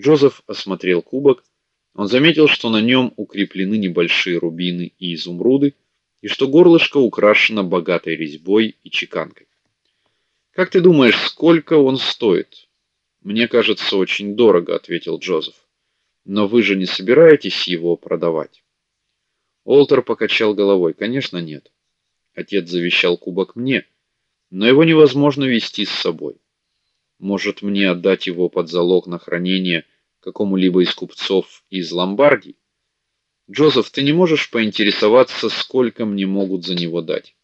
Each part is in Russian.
Джозеф осмотрел кубок. Он заметил, что на нем укреплены небольшие рубины и изумруды, и что горлышко украшено богатой резьбой и чеканкой. Как ты думаешь, сколько он стоит? Мне кажется, очень дорого, ответил Джозеф. Но вы же не собираетесь его продавать? Олтер покачал головой. Конечно, нет. Отец завещал кубок мне, но его невозможно вести с собой. Может, мне отдать его под залог на хранение какому-либо из купцов из Ломбардии? Джозеф, ты не можешь поинтересоваться, сколько мне могут за него дать?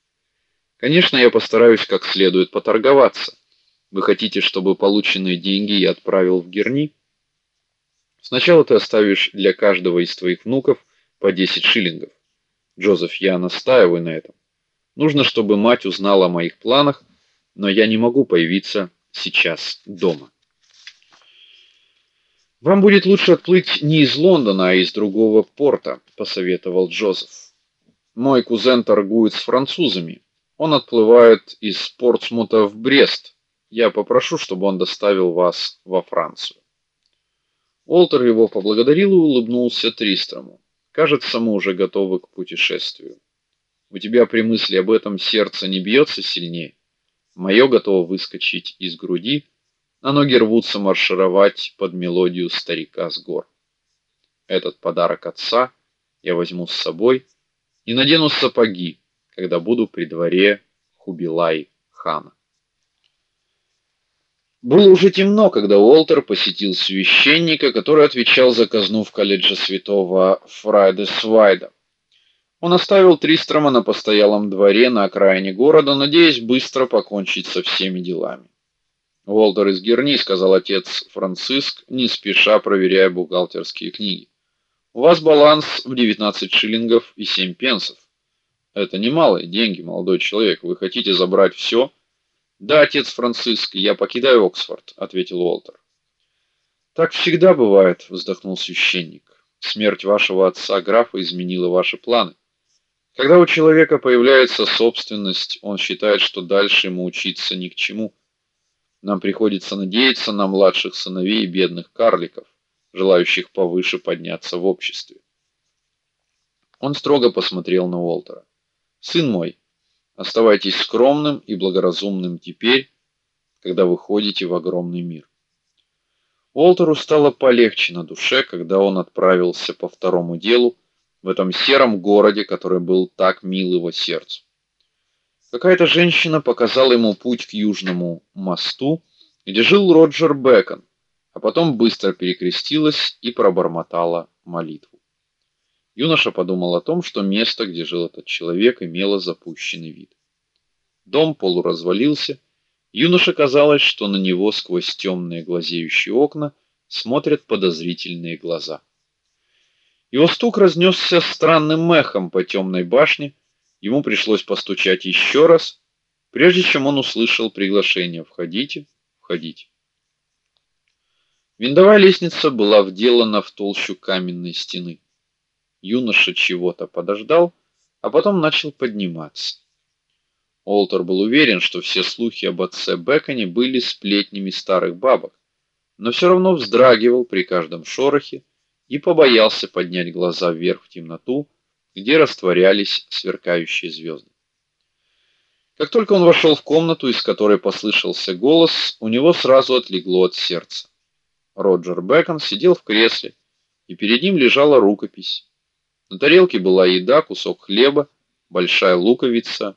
Конечно, я постараюсь как следует поторговаться. Вы хотите, чтобы полученные деньги я отправил в Герни? Сначала ты оставишь для каждого из твоих внуков по 10 шиллингов. Джозеф, я настаиваю на этом. Нужно, чтобы мать узнала о моих планах, но я не могу появиться сейчас дома. Вам будет лучше отплыть не из Лондона, а из другого порта, посоветовал Джозеф. Мой кузен торгует с французами. Он отплывает из Портсмута в Брест. Я попрошу, чтобы он доставил вас во Францию. Олтер его поблагодарил и улыбнулся Тристрому. Кажется, мы уже готовы к путешествию. У тебя при мысли об этом сердце не бьется сильнее. Мое готово выскочить из груди, а ноги рвутся маршировать под мелодию старика с гор. Этот подарок отца я возьму с собой и надену сапоги, когда буду при дворе Хубилай хана. Было уже темно, когда Уолтер посетил священника, который отвечал за казну в колледже Святого Фрайдесвайда. Он оставил Тристрома на постоялом дворе на окраине города, надеясь быстро покончить со всеми делами. Уолтер из Герни, сказал отец Франциск, не спеша проверяя бухгалтерские книги. У вас баланс в 19 шиллингов и 7 пенсов. Это немалые деньги, молодой человек. Вы хотите забрать все?» Да, отец Франциск, я покидаю Оксфорд, ответил Уолтер. Так всегда бывает, вздохнул священник. Смерть вашего отца графа изменила ваши планы. Когда у человека появляется собственность, он считает, что дальше ему учиться ни к чему. Нам приходится надеяться на младших сыновей бедных карликов, желающих повыше подняться в обществе. Он строго посмотрел на Уолтера. Сын мой, Оставайтесь скромным и благоразумным теперь, когда выходите в огромный мир. Уолтеру стало полегче на душе, когда он отправился по второму делу в этом сером городе, который был так мил его сердцу. Какая-то женщина показала ему путь к южному мосту, где жил Роджер Бэкон, а потом быстро перекрестилась и пробормотала молитву. Юноша подумал о том, что место, где жил этот человек, имело запущенный вид. Дом полуразвалился. Юноше казалось, что на него сквозь темные глазеющие окна смотрят подозрительные глаза. Его стук разнесся странным эхом по темной башне. Ему пришлось постучать еще раз, прежде чем он услышал приглашение: "Входите, входите". Винтовая лестница была вделана в толщу каменной стены. Юноша чего-то подождал, а потом начал подниматься. Олтер был уверен, что все слухи об отце Беконе были сплетнями старых бабок, но все равно вздрагивал при каждом шорохе и побоялся поднять глаза вверх в темноту, где растворялись сверкающие звезды. Как только он вошел в комнату, из которой послышался голос, у него сразу отлегло от сердца. Роджер Бекон сидел в кресле, и перед ним лежала рукопись. На тарелке была еда, кусок хлеба, большая луковица,